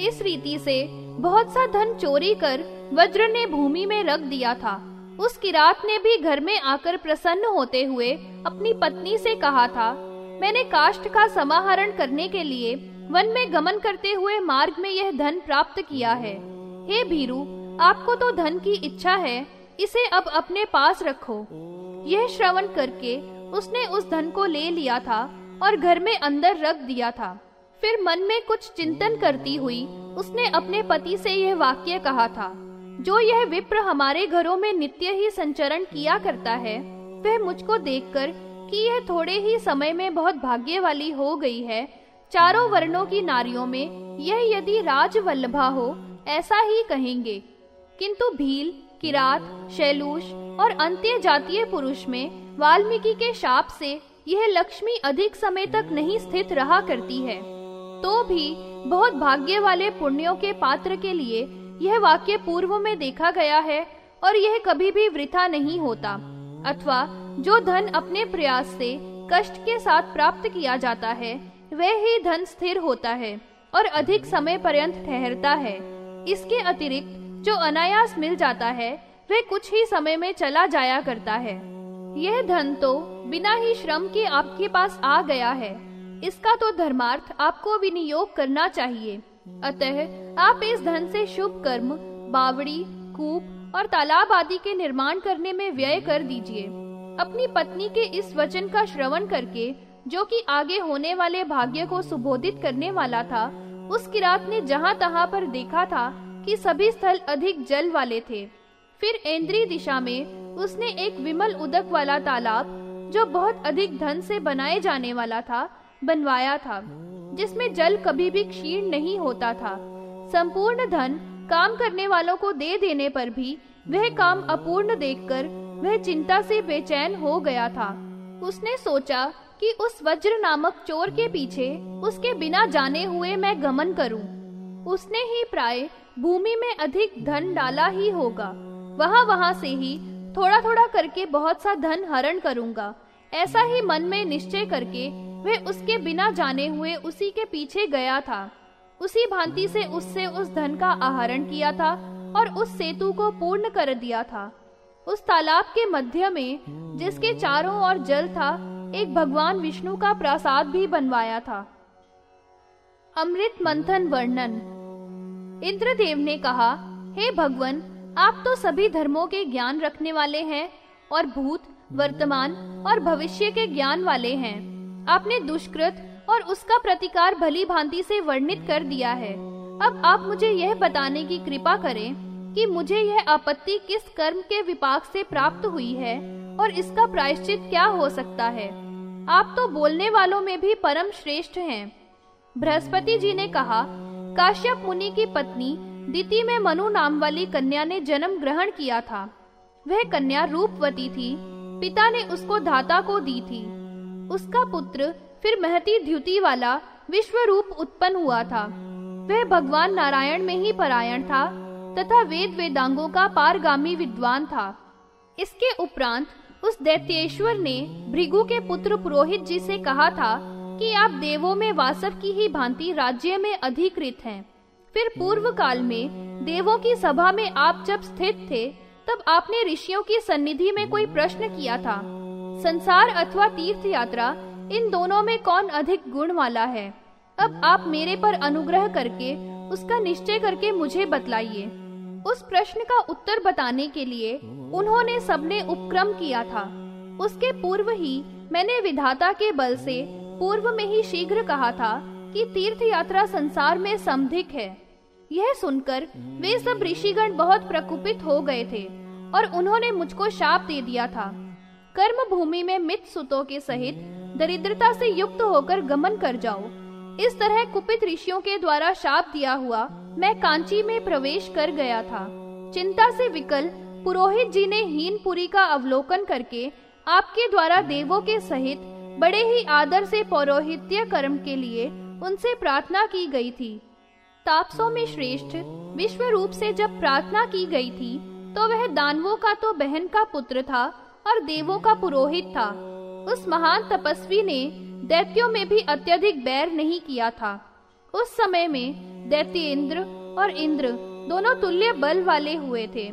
इस रीति से बहुत सा धन चोरी कर वज्र ने भूमि में रख दिया था। उस किरात ने भी घर में आकर प्रसन्न होते हुए अपनी पत्नी से कहा था, मैंने काष्ट का समाहरण करने के लिए वन में गमन करते हुए मार्ग में यह धन प्राप्त किया है। हे भीरू, आपको तो धन की इच्छा है, इसे अब अपने पास रखो। यह श्रवण करके उसने उस धन को ले लिया था और घर में अंदर रख दिया था। फिर मन में कुछ चिंतन करती हुई उसने अपने पति से यह वाक्य कहा था, जो यह विप्र हमारे घरों में नित्य ही संचरण किया करता है, वह मुझको देखकर कि यह थोड़े ही समय में बहुत भाग्य वाली हो गई है, चारों वर्णों की नारियों में यह यदि राजवल्लभा हो, ऐसा ही कहेंगे। किंतु भील, किरात, शैलूष और अंत्य जातीय पुरुष में वाल्मीकि के शाप से यह लक्ष्मी अधिक समय तक नहीं स्थित रहा करती है। तो भी बहुत भाग्य वाले पुण्यों के पात्र के लिए यह वाक्य पूर्व में देखा गया है और यह कभी भी वृथा नहीं होता, अथवा जो धन अपने प्रयास से कष्ट के साथ प्राप्त किया जाता है, वह ही धन स्थिर होता है और अधिक समय पर्यंत ठहरता है। इसके अतिरिक्त जो अनायास मिल जाता है, वह कुछ ही समय में चला जाया करता है। यह धन तो बिना ही श्रम के आपके पास आ गया है। इसका तो धर्मार्थ आपको विनियोग करना चाहिए। अतः आप इस धन से शुभ कर्म, बावड़ी, कूप और तालाब आदि के निर्माण करने में व्यय कर दीजिए। अपनी पत्नी के इस वचन का श्रवण करके, जो कि आगे होने वाले भाग्य को सुबोधित करने वाला था, उस किरात ने जहाँ तहाँ पर देखा था कि सभी स्थल अधिक जल वाले थे। फिर इंद्री दिशा में उसने एक विमल उदक वाला तालाब, जो बहुत अधिक धन से बनाए जाने वाला था बनवाया था, जिसमें जल कभी भी क्षीण नहीं होता था। संपूर्ण धन काम करने वालों को दे देने पर भी वह काम अपूर्ण देखकर वह चिंता से बेचैन हो गया था। उसने सोचा कि उस वज्र नामक चोर के पीछे उसके बिना जाने हुए मैं गमन करूँ। उसने ही प्राय भूमि में अधिक धन डाला ही होगा। वहाँ वहाँ से ही थोड़ा थोड़ा करके बहुत सा धन हरण करूँगा। ऐसा ही मन में निश्चय करके वह उसके बिना जाने हुए उसी के पीछे गया था। उसी भांति से उससे उस धन का आहरण किया था और उस सेतु को पूर्ण कर दिया था। उस तालाब के मध्य में, जिसके चारों ओर जल था, एक भगवान विष्णु का प्रसाद भी बनवाया था। अमृत मंथन वर्णन। इंद्रदेव ने कहा, हे hey भगवान, आप तो सभी धर्मों के ज्ञान रखने वाले हैं और भूत वर्तमान और भविष्य के ज्ञान वाले हैं। आपने दुष्कृत और उसका प्रतिकार भली भांति से वर्णित कर दिया है। अब आप मुझे यह बताने की कृपा करें कि मुझे यह आपत्ति किस कर्म के विपाक से प्राप्त हुई है और इसका प्रायश्चित क्या हो सकता है। आप तो बोलने वालों में भी परम श्रेष्ठ हैं। बृहस्पति जी ने कहा, काश्यप मुनि की पत्नी दिति में मनु नाम वाली कन्या ने जन्म ग्रहण किया था। वह कन्या रूपवती थी। पिता ने उसको धाता को दी थी। उसका पुत्र, फिर महती द्युति वाला विश्व रूप उत्पन्न हुआ था। वह भगवान नारायण में ही परायण था, तथा वेद वेदांगों का पारगामी विद्वान था। इसके उपरांत, उस दैत्येश्वर ने भृगु के पुत्र पुरोहित जी से कहा था कि आप देवों में वासव की ही भांति राज्य में अधिकृत हैं। फिर पूर्व काल में देवों की सभा में आप जब स्थित थे तब आपने ऋषियों की सन्निधि में कोई प्रश्न किया था। संसार अथवा तीर्थ यात्रा इन दोनों में कौन अधिक गुण वाला है? अब आप मेरे पर अनुग्रह करके, उसका निश्चय करके मुझे बतलाइए। उस प्रश्न का उत्तर बताने के लिए, उन्होंने सबने उपक्रम किया था। उसके पूर्व ही, मैंने विधाता के बल से, पूर्व में ही शीघ्र कहा था कि तीर्थ यात्रा संसार में समधिक है। यह सुनकर, वे सब ऋषिगण बहुत प्रकुपित हो गए थे। और उन्होंने मुझको शाप दे दिया था। कर्म भूमि में मित सुतों के सहित दरिद्रता से युक्त होकर गमन कर जाओ। इस तरह कुपित ऋषियों के द्वारा शाप दिया हुआ मैं कांची में प्रवेश कर गया था। चिंता से विकल पुरोहित जी ने हीनपुरी का अवलोकन करके आपके द्वारा देवों के सहित बड़े ही आदर से पौरोहित्य कर्म के लिए उनसे प्रार्थना की गई थी। तापसों में श्रेष्ठ विश्व रूप से जब प्रार्थना की गई थी तो वह दानवों का तो बहन का पुत्र था और देवों का पुरोहित था। उस महान तपस्वी ने दैत्यों में भी अत्यधिक बैर नहीं किया था। उस समय में दैत्य इंद्र और इंद्र दोनों तुल्य बल वाले हुए थे।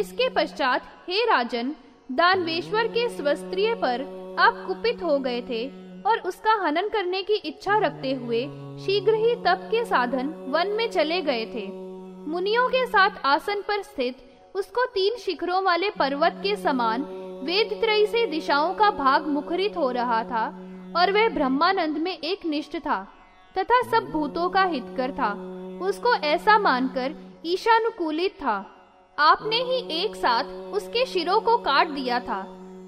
इसके पश्चात हे राजन, दानवेश्वर के स्वस्त्रीय पर आप कुपित हो गए थे और उसका हनन करने की इच्छा रखते हुए शीघ्र ही तप के साधन वन में चले गए थे। मुनियों के साथ आसन पर स्थित उसको तीन शिखरों वाले पर्वत के समान वेद त्रयी से दिशाओं का भाग मुखरित हो रहा था, और वह ब्रह्मानंद में एक निष्ठ था, तथा सब भूतों का हितकर था। उसको ऐसा मानकर ईशानुकूलित था। आपने ही एक साथ उसके शिरों को काट दिया था।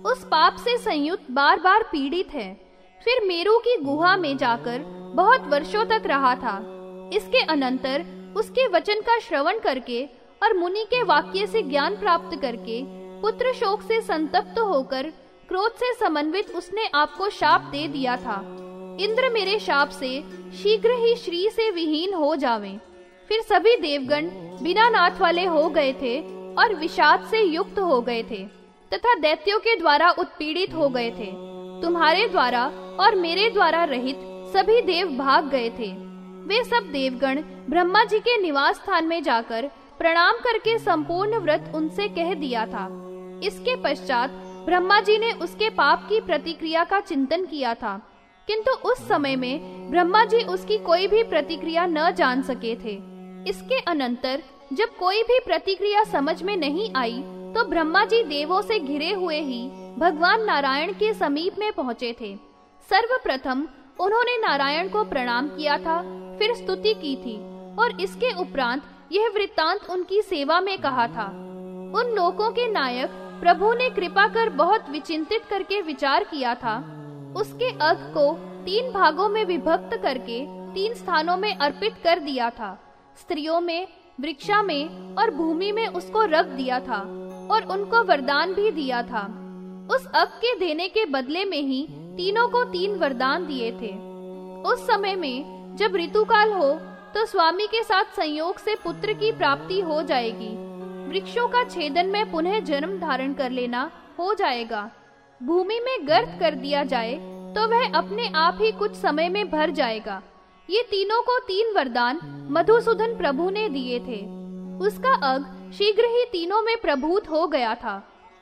उस पाप से संयुक्त बार बार पीड़ित है। फिर मेरू की गुहा में जाकर बहुत वर्षों तक रहा था। इसके अनंतर उसके वचन का श्रवण करके और मुनि के वाक्य से ज्ञान प्राप्त करके पुत्र शोक से संतप्त होकर क्रोध से समन्वित उसने आपको शाप दे दिया था। इंद्र मेरे शाप से शीघ्र ही श्री से विहीन हो जावे। फिर सभी देवगण बिना नाथ वाले हो गए थे और विषाद से युक्त हो गए थे तथा दैत्यों के द्वारा उत्पीड़ित हो गए थे। तुम्हारे द्वारा और मेरे द्वारा रहित सभी देव भाग गए थे। वे सब देवगण ब्रह्मा जी के निवास स्थान में जाकर प्रणाम करके संपूर्ण व्रत उनसे कह दिया था। इसके पश्चात ब्रह्मा जी ने उसके पाप की प्रतिक्रिया का चिंतन किया था। किंतु उस समय में ब्रह्मा जी उसकी कोई भी प्रतिक्रिया न जान सके थे। इसके अनंतर जब कोई भी प्रतिक्रिया समझ में नहीं आई तो ब्रह्मा जी देवों से घिरे हुए ही भगवान नारायण के समीप में पहुँचे थे। सर्वप्रथम उन्होंने नारायण को प्रणाम किया था, फिर स्तुति की थी। और इसके उपरांत यह वृत्तांत उनकी सेवा में कहा था। उन लोगों के नायक प्रभु ने कृपा कर बहुत विचिंतित करके विचार किया था। उसके अग को तीन भागों में विभक्त करके तीन स्थानों में अर्पित कर दिया था। स्त्रियों में, वृक्षा में और भूमि में उसको रख दिया था और उनको वरदान भी दिया था। उस अग के देने के बदले में ही तीनों को तीन वरदान दिए थे। उस समय में, जब ऋतुकाल हो तो स्वामी के साथ संयोग से पुत्र की प्राप्ति हो जाएगी। वृक्षों का छेदन में पुनः जन्म धारण कर लेना हो जाएगा। भूमि में गर्त कर दिया जाए तो वह अपने आप ही कुछ समय में भर जाएगा। ये तीनों को तीन वरदान मधुसूदन प्रभु ने दिए थे। उसका अग शीघ्र ही तीनों में प्रभूत हो गया था।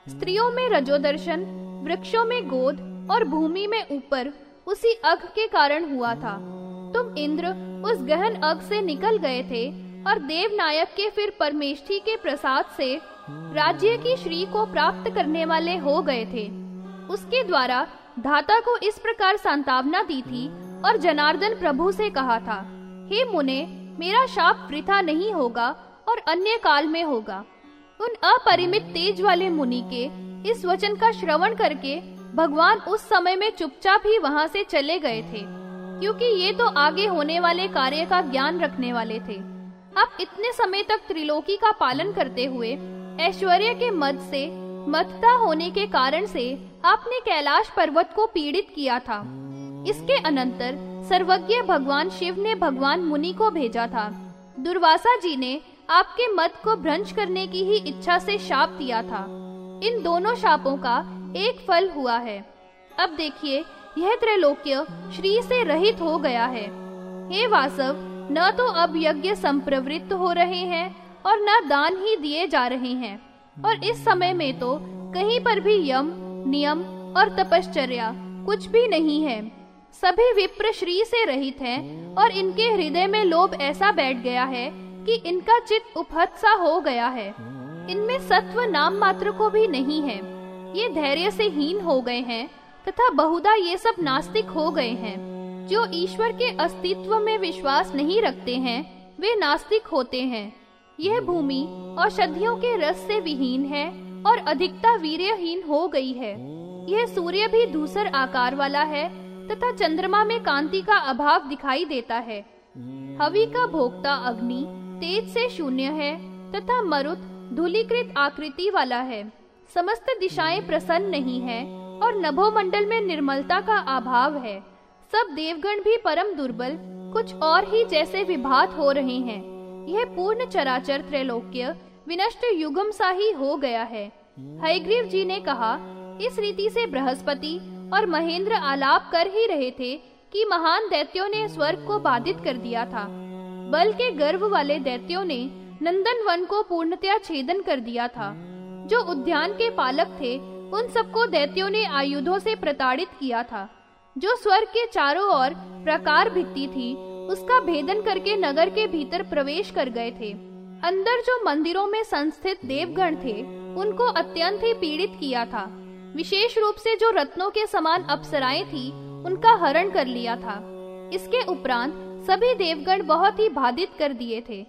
स्त्रियों में रजोदर्शन, वृक्षों में गोद और भूमि में ऊपर उसी अग के कारण हुआ था। तुम इंद्र उस गहन अग से निकल गए थे और देवनायक के फिर परमेष्ठी के प्रसाद से राज्य की श्री को प्राप्त करने वाले हो गए थे। उसके द्वारा धाता को इस प्रकार सांतावना दी थी और जनार्दन प्रभु से कहा था, हे मुने, मेरा शाप वृथा नहीं होगा और अन्य काल में होगा। उन अपरिमित तेज वाले मुनि के इस वचन का श्रवण करके भगवान उस समय में चुपचाप ही वहाँ से चले गए थे। क्योंकि ये तो आगे होने वाले कार्य का ज्ञान रखने वाले थे। अब इतने समय तक त्रिलोकी का पालन करते हुए, ऐश्वर्य के मद से मथता होने के कारण से आपने कैलाश पर्वत को पीड़ित किया था। इसके अनंतर सर्वज्ञ भगवान शिव ने भगवान मुनि को भेजा था। दुर्वासा जी ने आपके मत को भ्रंश करने की ही इच्छा से शाप दिया था। इन दोनों शापों का एक फल हुआ है। अब देखिए यह त्रैलोक्य श्री से रहित हो गया है। हे वासव, न तो अब यज्ञ संप्रवृत्त हो रहे हैं और न दान ही दिए जा रहे हैं। और इस समय में तो कहीं पर भी यम, नियम और तपश्चर्या कुछ भी नहीं है। सभी विप्र श्री से रहित हैं और इनके हृदय में लोभ ऐसा बैठ गया है कि इनका चित उपहत सा हो गया है। इनमें सत्व नाम मात्र को भी नहीं है। ये धैर्य से हीन हो गए हैं तथा बहुधा ये सब नास्तिक हो गए हैं। जो ईश्वर के अस्तित्व में विश्वास नहीं रखते हैं, वे नास्तिक होते हैं। यह भूमि औषधियों के रस से विहीन है और अधिकता वीर्यहीन हो गई है। यह सूर्य भी दूसर आकार वाला है तथा चंद्रमा में कांति का अभाव दिखाई देता है। हवि का भोक्ता अग्नि तेज से शून्य है तथा मरुत धूलीकृत आकृति वाला है। समस्त दिशाएँ प्रसन्न नहीं है और नभोमंडल में निर्मलता का अभाव है। सब देवगण भी परम दुर्बल, कुछ और ही जैसे विभात हो रहे हैं। यह पूर्ण चराचर त्रैलोक्य विनष्ट युगम सा ही हो गया है। हयग्रीव जी ने कहा, इस रीति से बृहस्पति और महेंद्र आलाप कर ही रहे थे कि महान दैत्यों ने स्वर्ग को बाधित कर दिया था। बल के गर्भ वाले दैत्यों ने नंदन वन को पूर्णतया छेदन कर दिया था। जो उद्यान के पालक थे उन सबको दैत्यों ने आयुधों से प्रताड़ित किया था। जो स्वर्ग के चारों ओर प्रकार भित्ती थी, उसका भेदन करके नगर के भीतर प्रवेश कर गए थे। अंदर जो मंदिरों में संस्थित देवगण थे, उनको अत्यंत ही पीड़ित किया था। विशेष रूप से जो रत्नों के समान अप्सराएँ थी, उनका हरण कर लिया था। इसके उपरांत सभी देवगण बहुत ही बाधित कर दिए थे।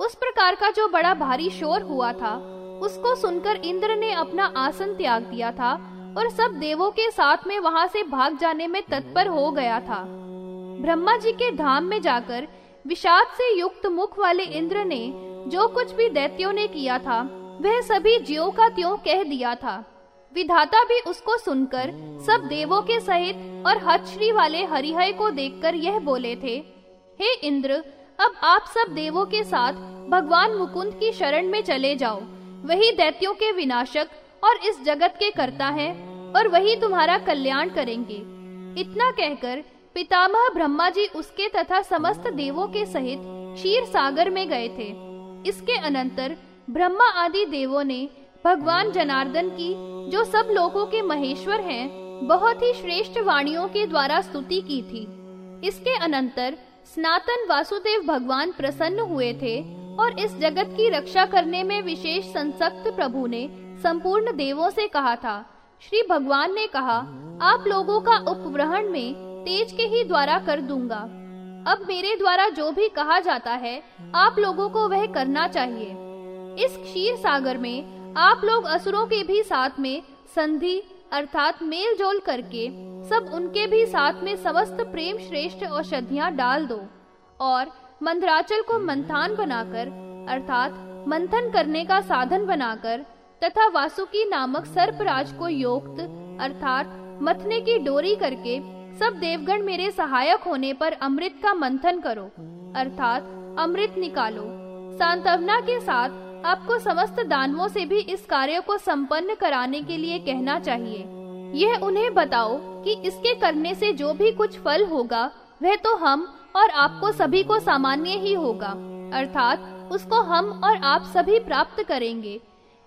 उस प्रकार का जो बड़ा भारी शोर हुआ था उसको सुनकर इंद्र ने अपना आसन त्याग दिया था और सब देवों के साथ में वहाँ से भाग जाने में तत्पर हो गया था। ब्रह्मा जी के धाम में जाकर विषाद से युक्त मुख वाले इंद्र ने जो कुछ भी दैत्यों ने किया था, वह सभी ज्यो का त्यों कह दिया था। विधाता भी उसको सुनकर सब देवों के सहित और हथश्री वाले हरिहय को देखकर यह बोले थे, हे इंद्र, अब आप सब देवों के साथ भगवान मुकुंद की शरण में चले जाओ। वही दैत्यों के विनाशक और इस जगत के करता है और वही तुम्हारा कल्याण करेंगे। इतना कहकर पितामह ब्रह्मा जी उसके तथा समस्त देवों के सहित क्षीर सागर में गए थे। इसके अनंतर ब्रह्मा आदि देवों ने भगवान जनार्दन की जो सब लोगों के महेश्वर हैं, बहुत ही श्रेष्ठ वाणियों के द्वारा स्तुति की थी। इसके अनंतर स्नातन वासुदेव भगवान प्रसन्न हुए थे और इस जगत की रक्षा करने में विशेष संसक्त प्रभु ने संपूर्ण देवों से कहा था। श्री भगवान ने कहा, आप लोगों का उपग्रहण में तेज के ही द्वारा कर दूँगा। अब मेरे द्वारा जो भी कहा जाता है, आप लोगों को वह करना चाहिए। इस क्षीर सागर में आप लोग असुरों के भी साथ में संधि, अर्थात मेल जोल करके सब उनके भी साथ में समस्त प्रेम श्रेष्ठ औषधियाँ डाल दो। और मंदराचल को मंथान बनाकर, अर्थात मंथन करने का साधन बनाकर, तथा वासुकी नामक सर्पराज को योक्त, अर्थात मथने की डोरी करके, सब देवगण मेरे सहायक होने पर अमृत का मंथन करो, अर्थात अमृत निकालो। सांत्वना के साथ आपको समस्त दानवों से भी इस कार्य को संपन्न कराने के लिए कहना चाहिए। यह उन्हें बताओ कि इसके करने से जो भी कुछ फल होगा, वह तो हम और आपको सभी को सामान्य ही होगा। अर्थात उसको हम और आप सभी प्राप्त करेंगे।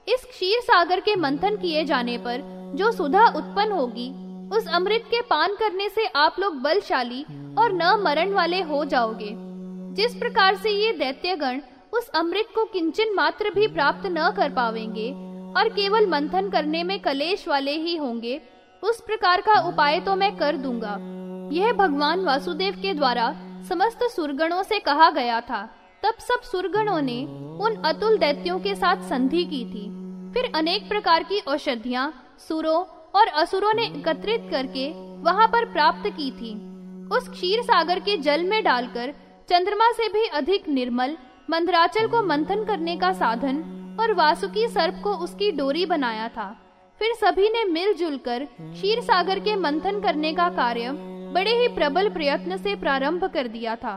इस क्षीर सागर के मंथन किए जाने पर जो सुधा उत्पन्न होगी, उस अमृत के पान करने से आप लोग बलशाली और न मरण वाले हो जाओगे। जिस प्रकार से ये दैत्यगण उस अमृत को किंचन मात्र भी प्राप्त न कर पावेंगे और केवल मंथन करने में कलेश वाले ही होंगे, उस प्रकार का उपाय तो मैं कर दूँगा। यह भगवान वासुदेव के द्वारा समस्त सुरगणों से कहा गया था। तब सब सुरगणों ने उन अतुल दैत्यों के साथ संधि की थी। फिर अनेक प्रकार की औषधियाँ, सुरों और असुरों ने एकत्रित करके वहाँ पर प्राप्त की थी। उस क्षीर सागर के जल में डालकर चंद्रमा से भी अधिक निर्मल, मंदराचल को मंथन करने का साधन और वासुकी सर्प को उसकी डोरी बनाया था। फिर सभी ने मिलजुल कर क्षीर सागर के मंथन करने का कार्य बड़े ही प्रबल प्रयत्न से प्रारंभ कर दिया था।